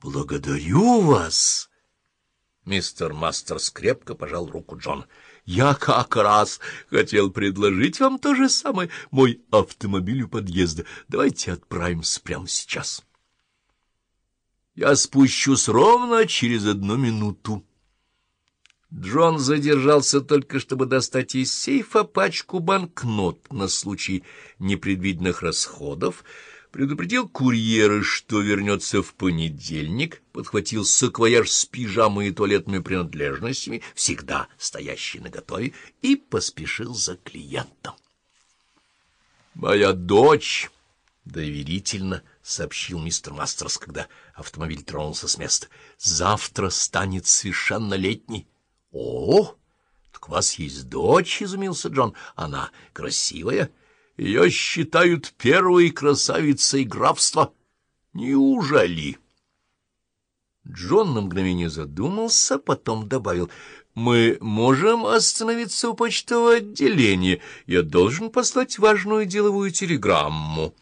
— Благодарю вас! Мистер Мастерс крепко пожал руку Джон. — Я как раз хотел предложить вам то же самое. Мой автомобиль у подъезда. Давайте отправимся прямо сейчас. Я спущусь ровно через одну минуту. Джон задержался только, чтобы достать из сейфа пачку банкнот на случай непредвиденных расходов, предупредил курьера, что вернется в понедельник, подхватил саквояж с пижамой и туалетными принадлежностями, всегда стоящий наготове, и поспешил за клиентом. «Моя дочь!» — доверительно сообщил мистер Мастерс, когда автомобиль тронулся с места. «Завтра станет совершеннолетней». — О, так у вас есть дочь, — изумился Джон. — Она красивая. Ее считают первой красавицей графства. Неужели? Джон на мгновение задумался, потом добавил. — Мы можем остановиться у почтового отделения. Я должен послать важную деловую телеграмму.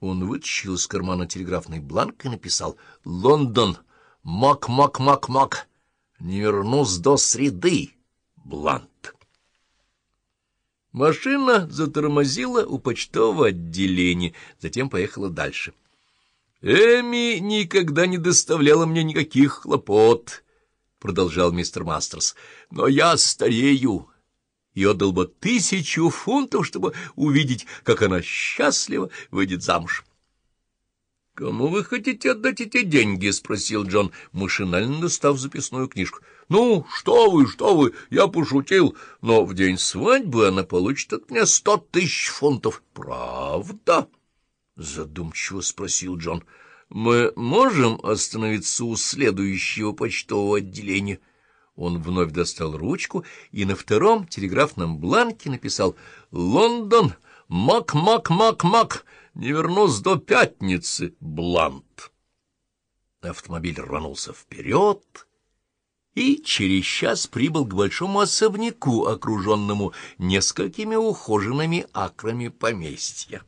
Он вытащил из кармана телеграфный бланк и написал «Лондон, мак-мак-мак-мак». Не вернусь до среды, Блант. Машина затормозила у почтового отделения, затем поехала дальше. «Эми никогда не доставляла мне никаких хлопот», — продолжал мистер Мастерс, — «но я старею» и отдал бы тысячу фунтов, чтобы увидеть, как она счастливо выйдет замуж. — Кому вы хотите отдать эти деньги? — спросил Джон, машинально достав записную книжку. — Ну, что вы, что вы, я пошутил, но в день свадьбы она получит от меня сто тысяч фунтов. — Правда? — задумчиво спросил Джон. — Мы можем остановиться у следующего почтового отделения? Он вновь достал ручку и на втором телеграфном бланке написал «Лондон, мак-мак-мак-мак» не вернусь до пятницы, Блант. Автомобиль рванулся вперед и через час прибыл к большому особняку, окруженному несколькими ухоженными акрами поместья.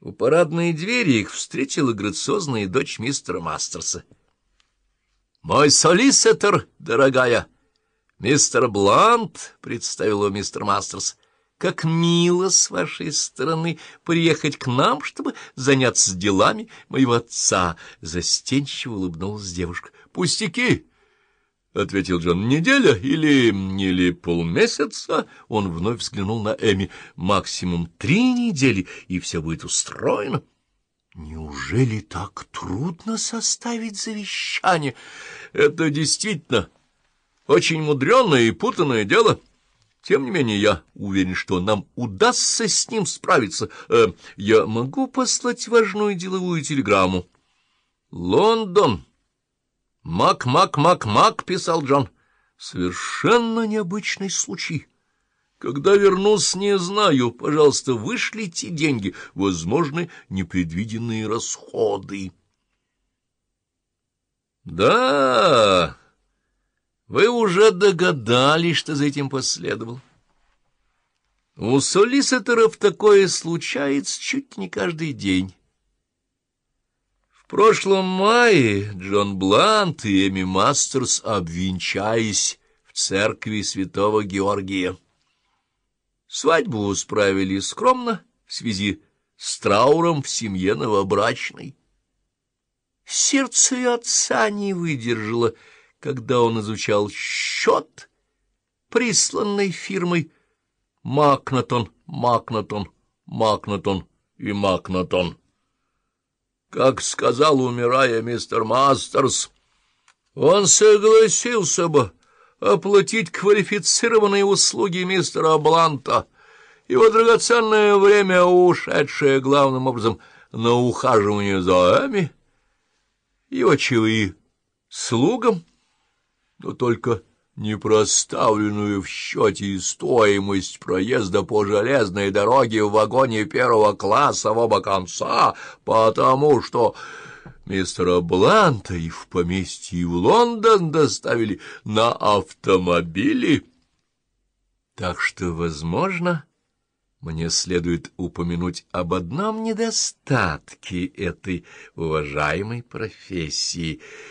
У парадной двери их встретила грациозная дочь мистера Мастерса. — Мой солиситор, дорогая! — Мистер Блант, — представил его мистер Мастерс, — как мило с вашей стороны приехать к нам, чтобы заняться делами моего отца. Застенчиво улыбнулась девушка. — Пустяки! — ответил Джон. — Неделя или... или полмесяца? Он вновь взглянул на Эми. — Максимум три недели, и все будет устроено. — Неужели так трудно составить завещание? — Это действительно очень мудреное и путанное дело. — тем не менее, я уверен, что нам удастся с ним справиться. Э, я могу послать важную деловую телеграмму. Лондон. Мак-мак-мак-мак, писал Джон. Совершенно необычный случай. Когда вернусь, не знаю. Пожалуйста, вышлите деньги. Возможны непредвиденные расходы. Да... Вы уже догадались, что за этим последовал. У солиситоров такое случается чуть не каждый день. В прошлом мае Джон Блант и Эми Мастерс обвенчались в церкви святого Георгия. Свадьбу справили скромно в связи с трауром в семье новобрачной. Сердце отца не выдержало — когда он изучал счет, присланный фирмой Макнатон, Макнатон, Макнатон и Макнатон. Как сказал, умирая мистер Мастерс, он согласился бы оплатить квалифицированные услуги мистера Бланта, его драгоценное время, ушедшее главным образом на ухаживание за Эми, его чаевые слугам, но только не проставленную в счете стоимость проезда по железной дороге в вагоне первого класса в оба конца, потому что мистера Бланта и в поместье в Лондон доставили на автомобиле. Так что, возможно, Мне следует упомянуть об одном недостатке этой уважаемой профессии.